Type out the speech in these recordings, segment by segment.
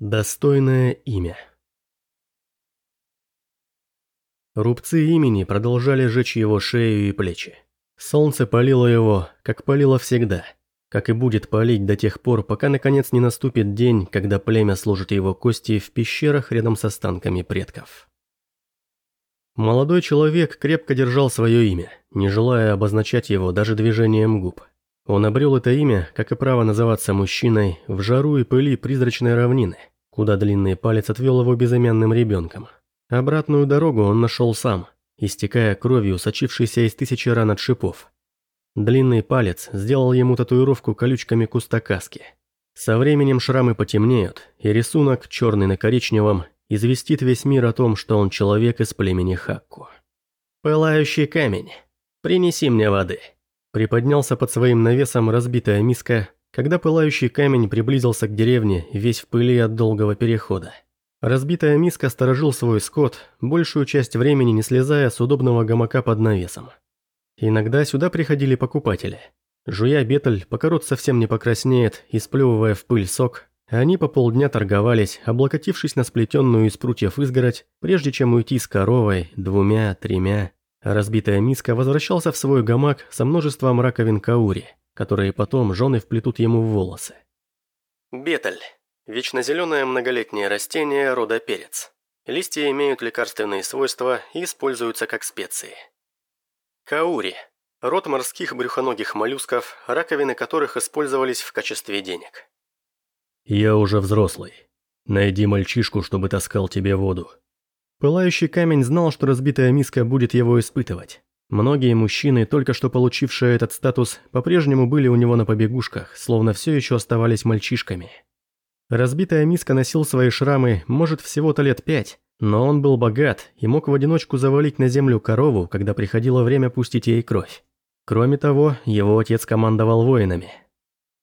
Достойное имя. Рубцы имени продолжали жечь его шею и плечи. Солнце палило его, как палило всегда, как и будет палить до тех пор, пока наконец не наступит день, когда племя служит его кости в пещерах рядом с останками предков. Молодой человек крепко держал свое имя, не желая обозначать его даже движением губ. Он обрел это имя, как и право называться мужчиной, в жару и пыли призрачной равнины, куда длинный палец отвел его безымянным ребенком. Обратную дорогу он нашел сам, истекая кровью, сочившейся из тысячи ран от шипов. Длинный палец сделал ему татуировку колючками куста каски. Со временем шрамы потемнеют, и рисунок, черный на коричневом, известит весь мир о том, что он человек из племени Хакку. «Пылающий камень, принеси мне воды», Приподнялся под своим навесом разбитая миска, когда пылающий камень приблизился к деревне, весь в пыли от долгого перехода. Разбитая миска сторожил свой скот, большую часть времени не слезая с удобного гамака под навесом. Иногда сюда приходили покупатели. Жуя бетель, пока рот совсем не покраснеет и сплевывая в пыль сок, они по полдня торговались, облокотившись на сплетенную из прутьев изгородь, прежде чем уйти с коровой, двумя, тремя Разбитая миска возвращался в свой гамак со множеством раковин каури, которые потом жены вплетут ему в волосы. Беталь. Вечно зеленое многолетнее растение рода перец. Листья имеют лекарственные свойства и используются как специи. Каури. Род морских брюхоногих моллюсков, раковины которых использовались в качестве денег. «Я уже взрослый. Найди мальчишку, чтобы таскал тебе воду. Пылающий камень знал, что разбитая миска будет его испытывать. Многие мужчины, только что получившие этот статус, по-прежнему были у него на побегушках, словно все еще оставались мальчишками. Разбитая миска носил свои шрамы, может, всего-то лет пять, но он был богат и мог в одиночку завалить на землю корову, когда приходило время пустить ей кровь. Кроме того, его отец командовал воинами.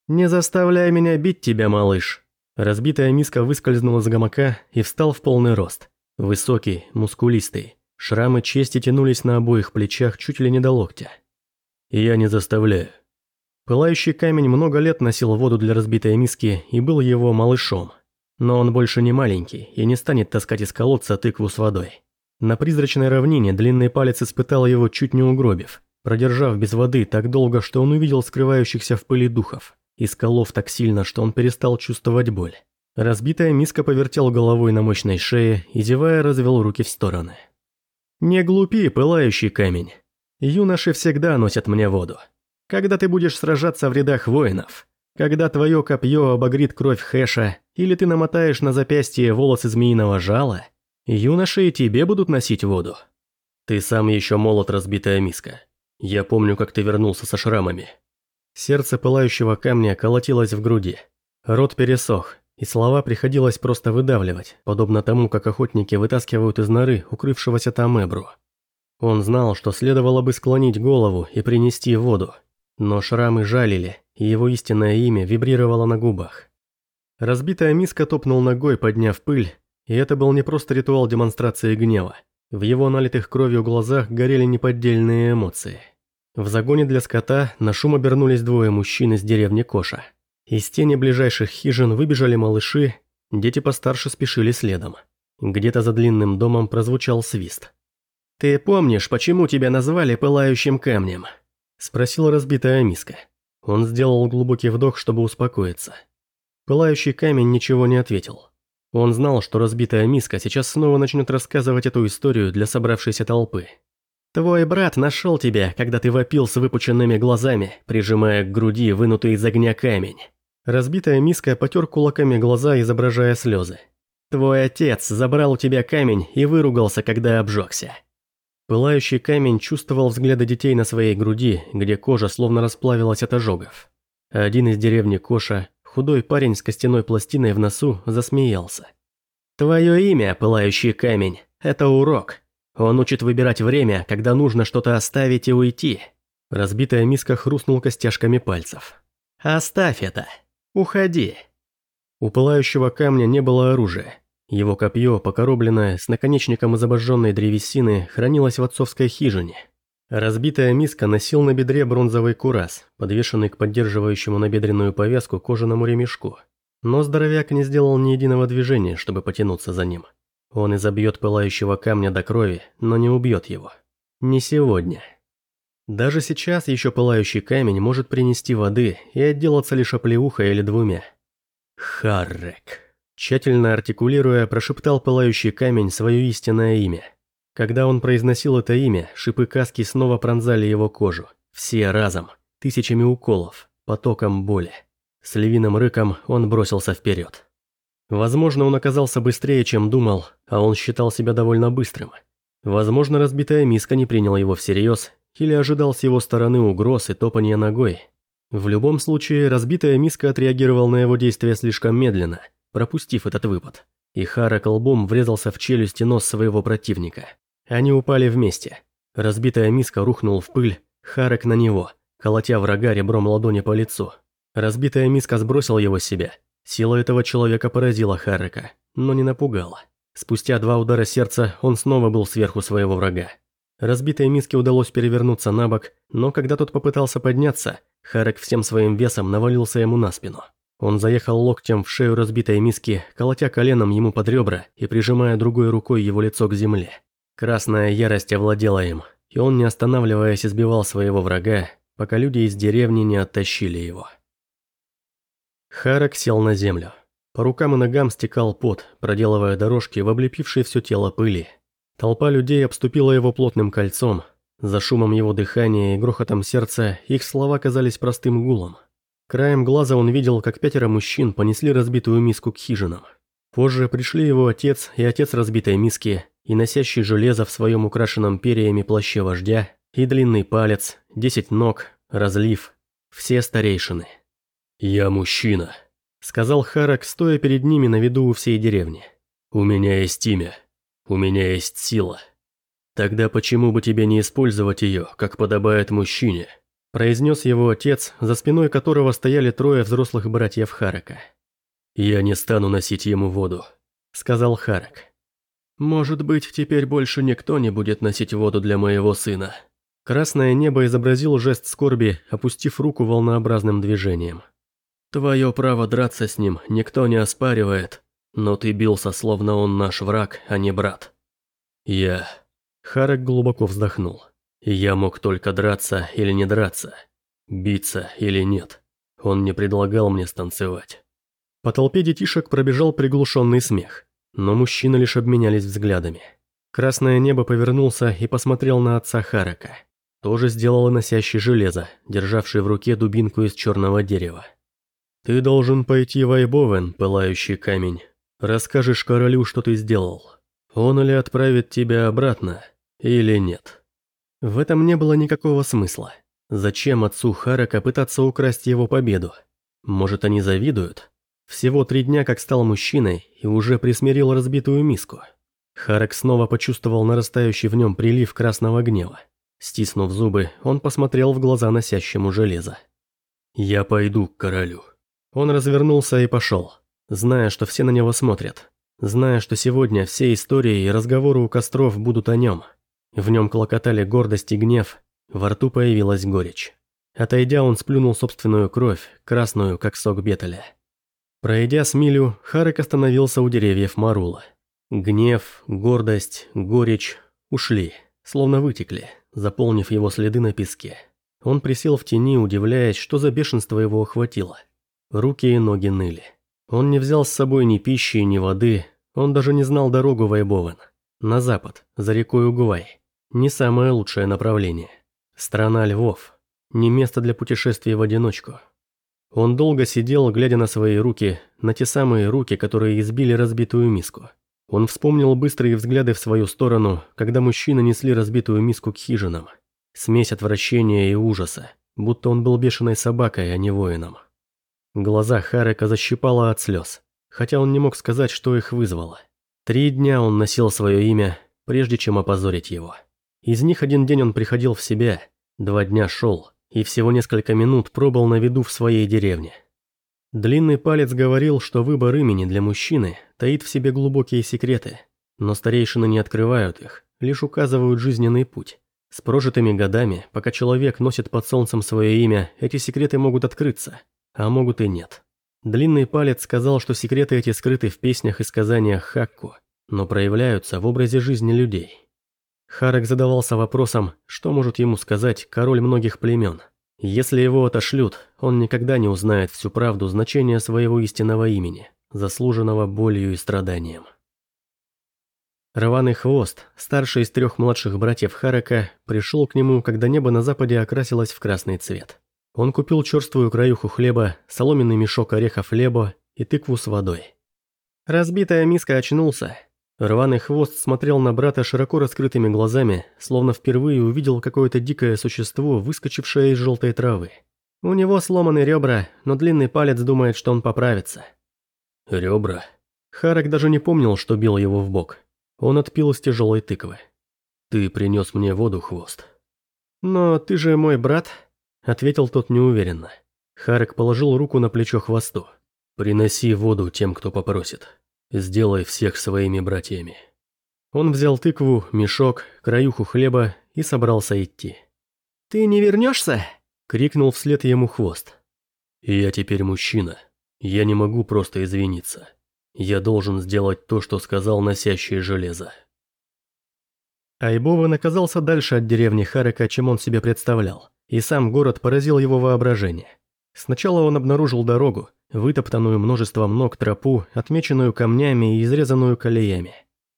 «Не заставляй меня бить тебя, малыш!» Разбитая миска выскользнула с гамака и встал в полный рост. Высокий, мускулистый. Шрамы чести тянулись на обоих плечах чуть ли не до локтя. я не заставляю. Пылающий камень много лет носил воду для разбитой миски и был его малышом. Но он больше не маленький и не станет таскать из колодца тыкву с водой. На призрачной равнине длинный палец испытал его, чуть не угробив, продержав без воды так долго, что он увидел скрывающихся в пыли духов, исколов так сильно, что он перестал чувствовать боль. Разбитая миска повертел головой на мощной шее и, зевая, развел руки в стороны. «Не глупи, пылающий камень. Юноши всегда носят мне воду. Когда ты будешь сражаться в рядах воинов, когда твое копье обогрит кровь Хэша, или ты намотаешь на запястье волосы змеиного жала, юноши и тебе будут носить воду. Ты сам еще молот, разбитая миска. Я помню, как ты вернулся со шрамами». Сердце пылающего камня колотилось в груди. Рот пересох, и слова приходилось просто выдавливать, подобно тому, как охотники вытаскивают из норы укрывшегося там эбру. Он знал, что следовало бы склонить голову и принести воду, но шрамы жалили, и его истинное имя вибрировало на губах. Разбитая миска топнул ногой, подняв пыль, и это был не просто ритуал демонстрации гнева. В его налитых кровью глазах горели неподдельные эмоции. В загоне для скота на шум обернулись двое мужчин из деревни Коша – из тени ближайших хижин выбежали малыши, дети постарше спешили следом. Где-то за длинным домом прозвучал свист. «Ты помнишь, почему тебя назвали пылающим камнем?» – спросила разбитая миска. Он сделал глубокий вдох, чтобы успокоиться. Пылающий камень ничего не ответил. Он знал, что разбитая миска сейчас снова начнет рассказывать эту историю для собравшейся толпы. «Твой брат нашел тебя, когда ты вопил с выпученными глазами, прижимая к груди вынутый из огня камень. Разбитая миска потер кулаками глаза, изображая слезы. «Твой отец забрал у тебя камень и выругался, когда обжегся». Пылающий камень чувствовал взгляды детей на своей груди, где кожа словно расплавилась от ожогов. Один из деревни Коша, худой парень с костяной пластиной в носу, засмеялся. «Твое имя, пылающий камень, это урок. Он учит выбирать время, когда нужно что-то оставить и уйти». Разбитая миска хрустнул костяшками пальцев. «Оставь это. «Уходи!» У пылающего камня не было оружия. Его копье, покоробленное, с наконечником из обожженной древесины, хранилось в отцовской хижине. Разбитая миска носил на бедре бронзовый курас, подвешенный к поддерживающему набедренную повязку кожаному ремешку. Но здоровяк не сделал ни единого движения, чтобы потянуться за ним. Он изобьет пылающего камня до крови, но не убьет его. Не сегодня. Даже сейчас еще пылающий камень может принести воды и отделаться лишь оплеухой или двумя. Харрек. Тщательно артикулируя, прошептал пылающий камень свое истинное имя. Когда он произносил это имя, шипы каски снова пронзали его кожу. Все разом, тысячами уколов, потоком боли. С львиным рыком он бросился вперед. Возможно, он оказался быстрее, чем думал, а он считал себя довольно быстрым. Возможно, разбитая миска не приняла его всерьез или ожидал с его стороны угроз и топания ногой. В любом случае, разбитая миска отреагировала на его действия слишком медленно, пропустив этот выпад. И Хара колбом врезался в челюсть и нос своего противника. Они упали вместе. Разбитая миска рухнул в пыль, Харек на него, колотя врага ребром ладони по лицу. Разбитая миска сбросила его с себя. Сила этого человека поразила Харрека, но не напугала. Спустя два удара сердца он снова был сверху своего врага. Разбитой миске удалось перевернуться на бок, но когда тот попытался подняться, Харек всем своим весом навалился ему на спину. Он заехал локтем в шею разбитой миски, колотя коленом ему под ребра и прижимая другой рукой его лицо к земле. Красная ярость овладела им, и он, не останавливаясь, избивал своего врага, пока люди из деревни не оттащили его. Харек сел на землю. По рукам и ногам стекал пот, проделывая дорожки в облепившей все тело пыли. Толпа людей обступила его плотным кольцом. За шумом его дыхания и грохотом сердца их слова казались простым гулом. Краем глаза он видел, как пятеро мужчин понесли разбитую миску к хижинам. Позже пришли его отец и отец разбитой миски, и носящий железо в своем украшенном перьями плаще вождя, и длинный палец, десять ног, разлив, все старейшины. «Я мужчина», — сказал Харак, стоя перед ними на виду у всей деревни. «У меня есть имя. У меня есть сила. Тогда почему бы тебе не использовать ее, как подобает мужчине?» произнес его отец, за спиной которого стояли трое взрослых братьев Харака. «Я не стану носить ему воду», — сказал Харак. «Может быть, теперь больше никто не будет носить воду для моего сына». Красное небо изобразил жест скорби, опустив руку волнообразным движением. Твое право драться с ним никто не оспаривает, но ты бился, словно он наш враг, а не брат. Я... Харек глубоко вздохнул. Я мог только драться или не драться, биться или нет. Он не предлагал мне станцевать. По толпе детишек пробежал приглушенный смех, но мужчины лишь обменялись взглядами. Красное небо повернулся и посмотрел на отца Харака. Тоже сделал носящий железо, державший в руке дубинку из черного дерева. «Ты должен пойти в Айбовен, пылающий камень. Расскажешь королю, что ты сделал. Он или отправит тебя обратно, или нет». В этом не было никакого смысла. Зачем отцу Харака пытаться украсть его победу? Может, они завидуют? Всего три дня как стал мужчиной и уже присмирил разбитую миску. Харак снова почувствовал нарастающий в нем прилив красного гнева. Стиснув зубы, он посмотрел в глаза носящему железо. «Я пойду к королю». Он развернулся и пошел, зная, что все на него смотрят, зная, что сегодня все истории и разговоры у костров будут о нем. В нем клокотали гордость и гнев, во рту появилась горечь. Отойдя, он сплюнул собственную кровь, красную, как сок бетеля. Пройдя с милю, Харек остановился у деревьев Марула. Гнев, гордость, горечь ушли, словно вытекли, заполнив его следы на песке. Он присел в тени, удивляясь, что за бешенство его охватило – Руки и ноги ныли. Он не взял с собой ни пищи, ни воды, он даже не знал дорогу в Айбовен. На запад, за рекой Угвай. Не самое лучшее направление. Страна львов. Не место для путешествий в одиночку. Он долго сидел, глядя на свои руки, на те самые руки, которые избили разбитую миску. Он вспомнил быстрые взгляды в свою сторону, когда мужчины несли разбитую миску к хижинам. Смесь отвращения и ужаса, будто он был бешеной собакой, а не воином. Глаза Харека защипало от слез, хотя он не мог сказать, что их вызвало. Три дня он носил свое имя, прежде чем опозорить его. Из них один день он приходил в себя, два дня шел, и всего несколько минут пробыл на виду в своей деревне. Длинный палец говорил, что выбор имени для мужчины таит в себе глубокие секреты, но старейшины не открывают их, лишь указывают жизненный путь. С прожитыми годами, пока человек носит под солнцем свое имя, эти секреты могут открыться, а могут и нет. Длинный палец сказал, что секреты эти скрыты в песнях и сказаниях Хакку, но проявляются в образе жизни людей. Харек задавался вопросом, что может ему сказать король многих племен. Если его отошлют, он никогда не узнает всю правду значения своего истинного имени, заслуженного болью и страданием. Рваный хвост, старший из трех младших братьев Харека, пришел к нему, когда небо на западе окрасилось в красный цвет. Он купил черствую краюху хлеба, соломенный мешок орехов хлеба и тыкву с водой. Разбитая миска очнулся. Рваный хвост смотрел на брата широко раскрытыми глазами, словно впервые увидел какое-то дикое существо, выскочившее из желтой травы. У него сломаны ребра, но длинный палец думает, что он поправится. Ребра? Харек даже не помнил, что бил его в бок. Он отпил из тяжелой тыквы. «Ты принес мне воду, хвост». «Но ты же мой брат», Ответил тот неуверенно. Харек положил руку на плечо хвосту. «Приноси воду тем, кто попросит. Сделай всех своими братьями». Он взял тыкву, мешок, краюху хлеба и собрался идти. «Ты не вернешься?» – крикнул вслед ему хвост. «Я теперь мужчина. Я не могу просто извиниться. Я должен сделать то, что сказал носящий железо». Айбован оказался дальше от деревни Харека, чем он себе представлял и сам город поразил его воображение. Сначала он обнаружил дорогу, вытоптанную множеством ног тропу, отмеченную камнями и изрезанную колеями.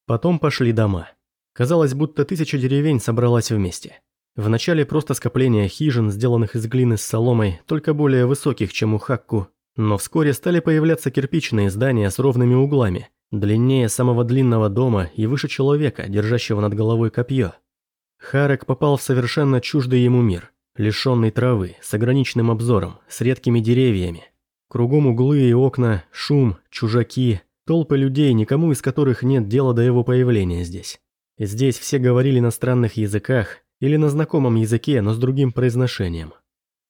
Потом пошли дома. Казалось, будто тысяча деревень собралась вместе. Вначале просто скопление хижин, сделанных из глины с соломой, только более высоких, чем у Хакку, но вскоре стали появляться кирпичные здания с ровными углами, длиннее самого длинного дома и выше человека, держащего над головой копье. Харек попал в совершенно чуждый ему мир лишенный травы, с ограниченным обзором, с редкими деревьями. Кругом углы и окна, шум, чужаки, толпы людей, никому из которых нет дела до его появления здесь. Здесь все говорили на странных языках или на знакомом языке, но с другим произношением.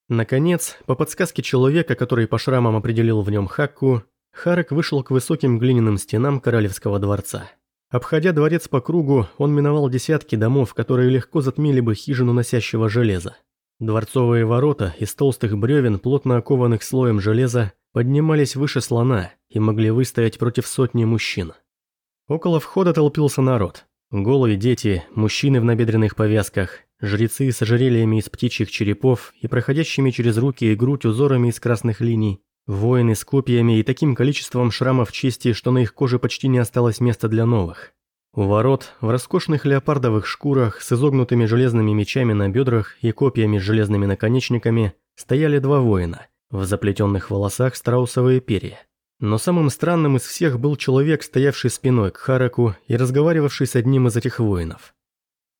Наконец, по подсказке человека, который по шрамам определил в нем Хакку, Харек вышел к высоким глиняным стенам королевского дворца. Обходя дворец по кругу, он миновал десятки домов, которые легко затмили бы хижину носящего железа. Дворцовые ворота из толстых бревен, плотно окованных слоем железа, поднимались выше слона и могли выстоять против сотни мужчин. Около входа толпился народ. Голые дети, мужчины в набедренных повязках, жрецы с ожерельями из птичьих черепов и проходящими через руки и грудь узорами из красных линий, воины с копьями и таким количеством шрамов чести, что на их коже почти не осталось места для новых. У ворот, в роскошных леопардовых шкурах с изогнутыми железными мечами на бедрах и копьями с железными наконечниками, стояли два воина, в заплетенных волосах страусовые перья. Но самым странным из всех был человек, стоявший спиной к Хараку и разговаривавший с одним из этих воинов.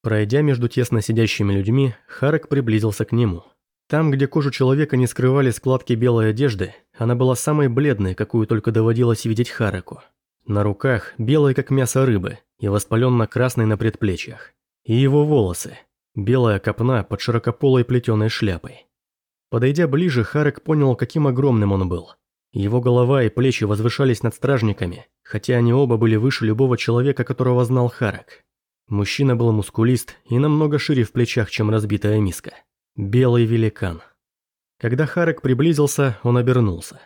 Пройдя между тесно сидящими людьми, Харак приблизился к нему. Там, где кожу человека не скрывали складки белой одежды, она была самой бледной, какую только доводилось видеть Хараку. На руках белые, как мясо рыбы, и воспаленно-красный на предплечьях. И его волосы. Белая копна под широкополой плетеной шляпой. Подойдя ближе, Харек понял, каким огромным он был. Его голова и плечи возвышались над стражниками, хотя они оба были выше любого человека, которого знал Харек. Мужчина был мускулист и намного шире в плечах, чем разбитая миска. Белый великан. Когда Харек приблизился, он обернулся.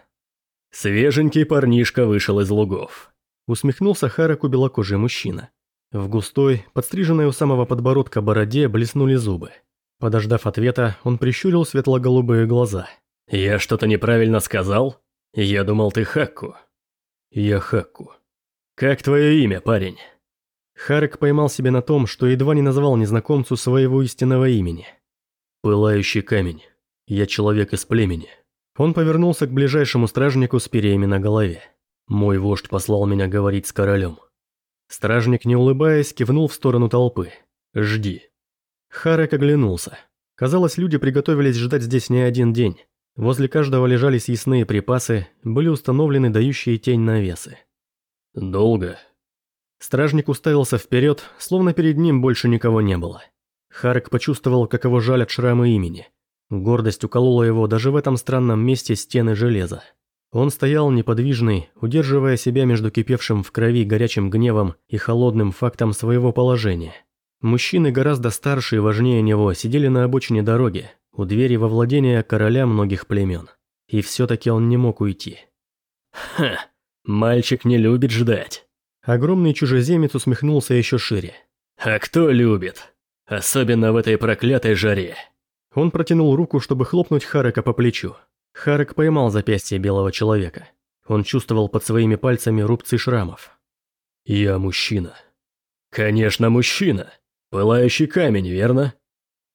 Свеженький парнишка вышел из лугов. Усмехнулся Хараку белокожий мужчина. В густой, подстриженной у самого подбородка бороде блеснули зубы. Подождав ответа, он прищурил светло-голубые глаза. «Я что-то неправильно сказал? Я думал, ты Хакку». «Я Хакку». «Как твое имя, парень?» Харек поймал себя на том, что едва не назвал незнакомцу своего истинного имени. «Пылающий камень. Я человек из племени». Он повернулся к ближайшему стражнику с перьями на голове. Мой вождь послал меня говорить с королем. Стражник, не улыбаясь, кивнул в сторону толпы. «Жди». Харек оглянулся. Казалось, люди приготовились ждать здесь не один день. Возле каждого лежали съестные припасы, были установлены дающие тень навесы. «Долго?» Стражник уставился вперед, словно перед ним больше никого не было. Харек почувствовал, как его жалят шрамы имени. Гордость уколола его даже в этом странном месте стены железа. Он стоял неподвижный, удерживая себя между кипевшим в крови горячим гневом и холодным фактом своего положения. Мужчины гораздо старше и важнее него сидели на обочине дороги, у двери во владение короля многих племен. И все-таки он не мог уйти. Ха, мальчик не любит ждать. Огромный чужеземец усмехнулся еще шире. А кто любит? Особенно в этой проклятой жаре. Он протянул руку, чтобы хлопнуть Харека по плечу. Харек поймал запястье белого человека. Он чувствовал под своими пальцами рубцы шрамов. «Я мужчина». «Конечно, мужчина. Пылающий камень, верно?»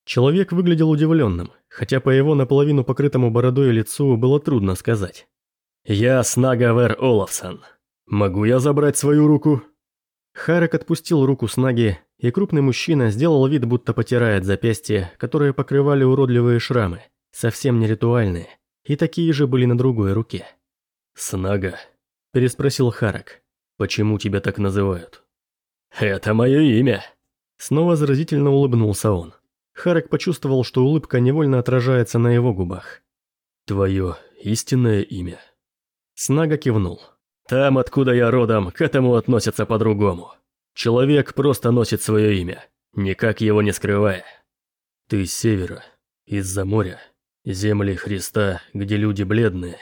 Человек выглядел удивленным, хотя по его наполовину покрытому бородой лицу было трудно сказать. «Я Снагавер Олафсон. Могу я забрать свою руку?» Харек отпустил руку Снаги, и крупный мужчина сделал вид, будто потирает запястья, которые покрывали уродливые шрамы, совсем не ритуальные, и такие же были на другой руке. «Снага?» – переспросил Харек. «Почему тебя так называют?» «Это мое имя!» Снова заразительно улыбнулся он. Харек почувствовал, что улыбка невольно отражается на его губах. «Твое истинное имя?» Снага кивнул. «Там, откуда я родом, к этому относятся по-другому. Человек просто носит свое имя, никак его не скрывая. Ты с севера, из-за моря, земли Христа, где люди бледные».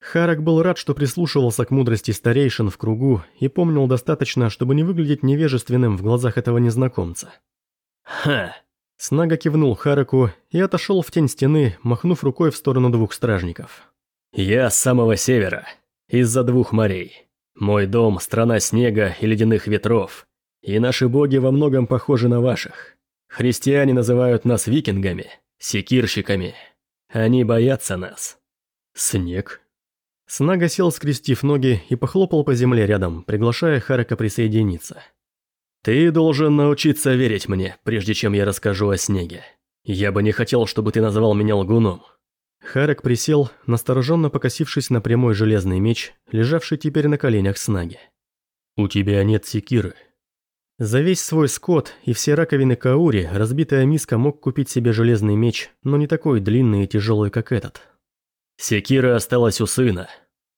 Харак был рад, что прислушивался к мудрости старейшин в кругу и помнил достаточно, чтобы не выглядеть невежественным в глазах этого незнакомца. «Ха!» Снага кивнул Хараку и отошел в тень стены, махнув рукой в сторону двух стражников. «Я с самого севера, из-за двух морей. Мой дом – страна снега и ледяных ветров, и наши боги во многом похожи на ваших. Христиане называют нас викингами, секирщиками. Они боятся нас». «Снег?» Снага сел, скрестив ноги, и похлопал по земле рядом, приглашая Харака присоединиться. «Ты должен научиться верить мне, прежде чем я расскажу о снеге. Я бы не хотел, чтобы ты называл меня лгуном». Харек присел, настороженно покосившись на прямой железный меч, лежавший теперь на коленях Снаги. «У тебя нет секиры». За весь свой скот и все раковины Каури разбитая миска мог купить себе железный меч, но не такой длинный и тяжелый, как этот. «Секира осталась у сына».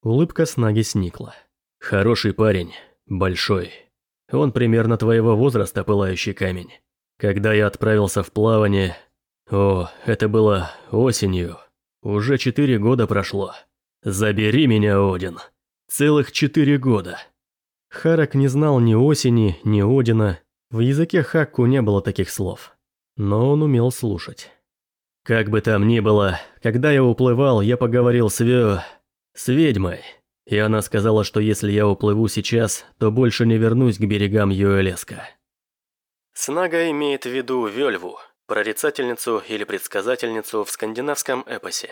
Улыбка Снаги сникла. «Хороший парень, большой». Он примерно твоего возраста, пылающий камень. Когда я отправился в плавание... О, это было осенью. Уже четыре года прошло. Забери меня, Один. Целых четыре года. Харак не знал ни осени, ни Одина. В языке Хакку не было таких слов. Но он умел слушать. Как бы там ни было, когда я уплывал, я поговорил с Вё... с ведьмой. И она сказала, что если я уплыву сейчас, то больше не вернусь к берегам Юэлеска. Снага имеет в виду Вельву, прорицательницу или предсказательницу в скандинавском эпосе.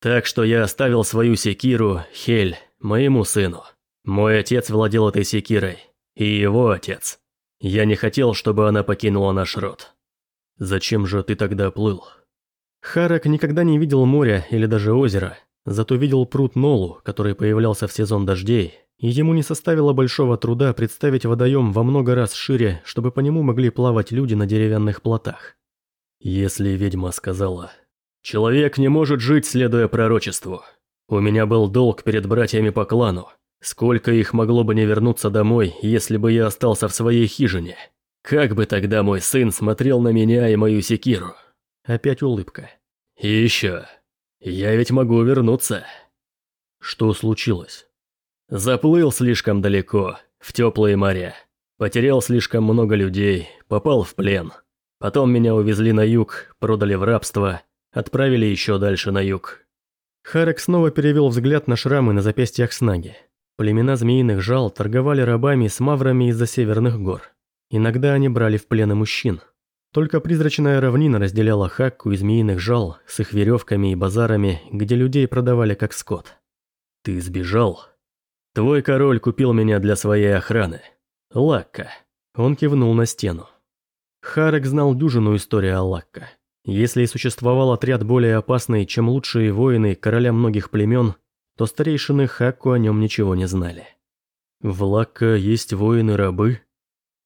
Так что я оставил свою секиру, Хель, моему сыну. Мой отец владел этой секирой, и его отец. Я не хотел, чтобы она покинула наш род. Зачем же ты тогда плыл? Харак никогда не видел моря или даже озера, Зато видел пруд Нолу, который появлялся в сезон дождей, и ему не составило большого труда представить водоем во много раз шире, чтобы по нему могли плавать люди на деревянных плотах. Если ведьма сказала, «Человек не может жить, следуя пророчеству. У меня был долг перед братьями по клану. Сколько их могло бы не вернуться домой, если бы я остался в своей хижине? Как бы тогда мой сын смотрел на меня и мою секиру?» Опять улыбка. «И еще...» Я ведь могу вернуться. Что случилось? Заплыл слишком далеко, в теплые моря. Потерял слишком много людей, попал в плен. Потом меня увезли на юг, продали в рабство, отправили еще дальше на юг. Харек снова перевел взгляд на шрамы на запястьях Снаги. Племена змеиных жал торговали рабами с маврами из-за северных гор. Иногда они брали в плен мужчин. Только призрачная равнина разделяла Хакку и змеиных жал с их веревками и базарами, где людей продавали как скот. «Ты сбежал? Твой король купил меня для своей охраны. Лакка». Он кивнул на стену. Харек знал дюжину историю о Лакка. Если и существовал отряд более опасный, чем лучшие воины короля многих племен, то старейшины Хакку о нем ничего не знали. «В Лакка есть воины-рабы?»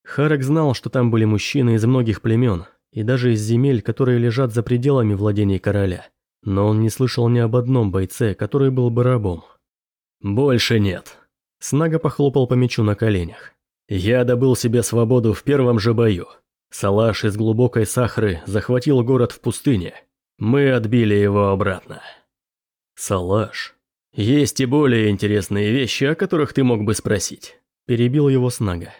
Харек знал, что там были мужчины из многих племен, и даже из земель, которые лежат за пределами владений короля. Но он не слышал ни об одном бойце, который был бы рабом. «Больше нет». Снага похлопал по мечу на коленях. «Я добыл себе свободу в первом же бою. Салаш из глубокой Сахры захватил город в пустыне. Мы отбили его обратно». «Салаш? Есть и более интересные вещи, о которых ты мог бы спросить. Перебил его Снага.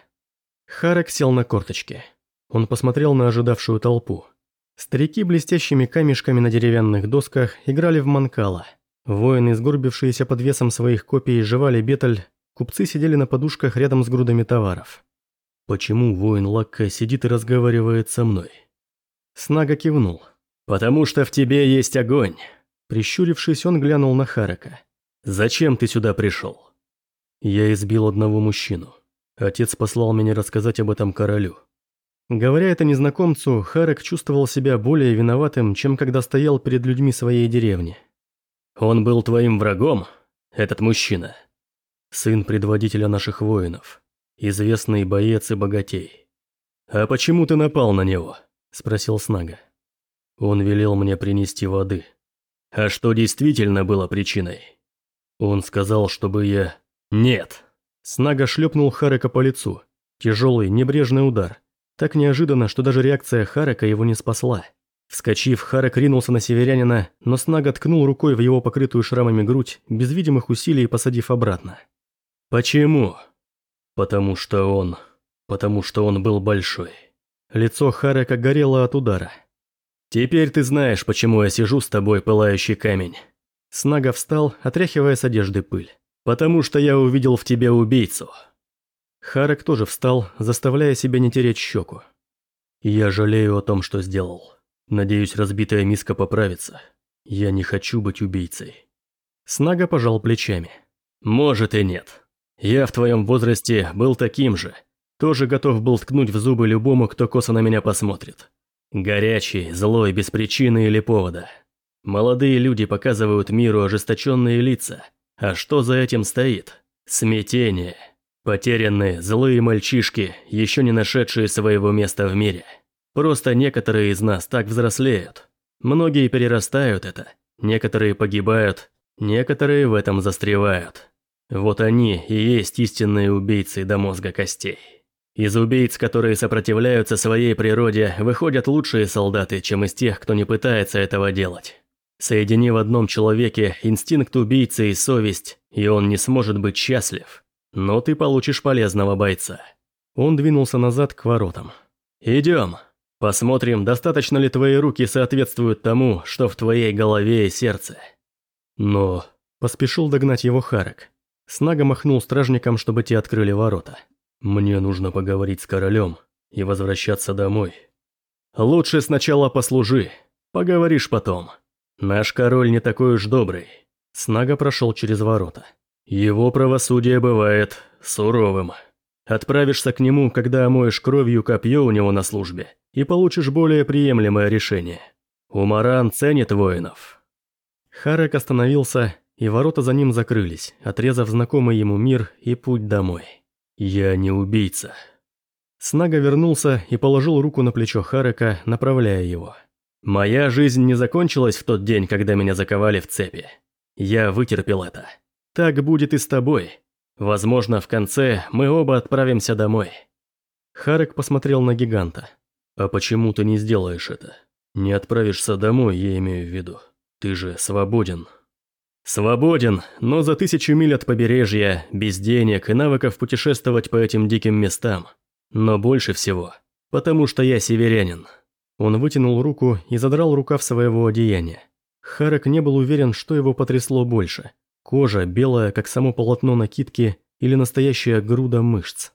Харек сел на корточки. Он посмотрел на ожидавшую толпу. Старики блестящими камешками на деревянных досках играли в манкала. Воины, сгорбившиеся под весом своих копий, жевали беталь, купцы сидели на подушках рядом с грудами товаров. «Почему воин Лакка сидит и разговаривает со мной?» Снага кивнул. «Потому что в тебе есть огонь». Прищурившись, он глянул на Харака. «Зачем ты сюда пришел?» «Я избил одного мужчину. Отец послал меня рассказать об этом королю. Говоря это незнакомцу, Харек чувствовал себя более виноватым, чем когда стоял перед людьми своей деревни. «Он был твоим врагом, этот мужчина?» «Сын предводителя наших воинов, известный боец и богатей». «А почему ты напал на него?» – спросил Снага. «Он велел мне принести воды». «А что действительно было причиной?» «Он сказал, чтобы я...» «Нет!» Снага шлепнул Харека по лицу. Тяжелый, небрежный удар – так неожиданно, что даже реакция Харака его не спасла. Вскочив, Харак ринулся на северянина, но Снага ткнул рукой в его покрытую шрамами грудь, без видимых усилий посадив обратно. «Почему?» «Потому что он... Потому что он был большой». Лицо Харака горело от удара. «Теперь ты знаешь, почему я сижу с тобой, пылающий камень». Снага встал, отряхивая с одежды пыль. «Потому что я увидел в тебе убийцу». Харек тоже встал, заставляя себя не тереть щеку. «Я жалею о том, что сделал. Надеюсь, разбитая миска поправится. Я не хочу быть убийцей». Снага пожал плечами. «Может и нет. Я в твоем возрасте был таким же. Тоже готов был ткнуть в зубы любому, кто косо на меня посмотрит. Горячий, злой, без причины или повода. Молодые люди показывают миру ожесточенные лица. А что за этим стоит? Смятение». Потерянные, злые мальчишки, еще не нашедшие своего места в мире. Просто некоторые из нас так взрослеют. Многие перерастают это, некоторые погибают, некоторые в этом застревают. Вот они и есть истинные убийцы до мозга костей. Из убийц, которые сопротивляются своей природе, выходят лучшие солдаты, чем из тех, кто не пытается этого делать. Соедини в одном человеке инстинкт убийцы и совесть, и он не сможет быть счастлив но ты получишь полезного бойца». Он двинулся назад к воротам. «Идем. Посмотрим, достаточно ли твои руки соответствуют тому, что в твоей голове и сердце». «Но...» – поспешил догнать его Харек. Снага махнул стражникам, чтобы те открыли ворота. «Мне нужно поговорить с королем и возвращаться домой». «Лучше сначала послужи, поговоришь потом. Наш король не такой уж добрый». Снага прошел через ворота. Его правосудие бывает суровым. Отправишься к нему, когда омоешь кровью копье у него на службе, и получишь более приемлемое решение. Умаран ценит воинов». Харек остановился, и ворота за ним закрылись, отрезав знакомый ему мир и путь домой. «Я не убийца». Снага вернулся и положил руку на плечо Харека, направляя его. «Моя жизнь не закончилась в тот день, когда меня заковали в цепи. Я вытерпел это». Так будет и с тобой. Возможно, в конце мы оба отправимся домой». Харек посмотрел на гиганта. «А почему ты не сделаешь это? Не отправишься домой, я имею в виду. Ты же свободен». «Свободен, но за тысячу миль от побережья, без денег и навыков путешествовать по этим диким местам. Но больше всего, потому что я северянин». Он вытянул руку и задрал рукав своего одеяния. Харек не был уверен, что его потрясло больше – Кожа белая, как само полотно накидки, или настоящая груда мышц.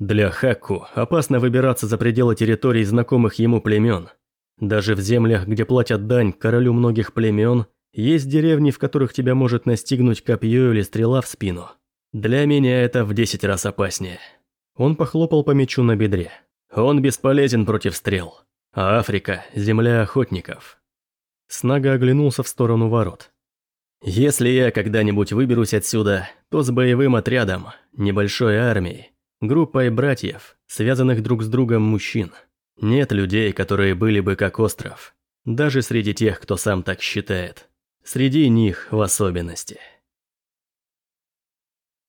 Для Хакку опасно выбираться за пределы территорий знакомых ему племен. Даже в землях, где платят дань королю многих племен, есть деревни, в которых тебя может настигнуть копье или стрела в спину. Для меня это в десять раз опаснее. Он похлопал по мечу на бедре. Он бесполезен против стрел. Африка – земля охотников. Снага оглянулся в сторону ворот. Если я когда-нибудь выберусь отсюда, то с боевым отрядом, небольшой армией, группой братьев, связанных друг с другом мужчин. Нет людей, которые были бы как остров. Даже среди тех, кто сам так считает. Среди них в особенности.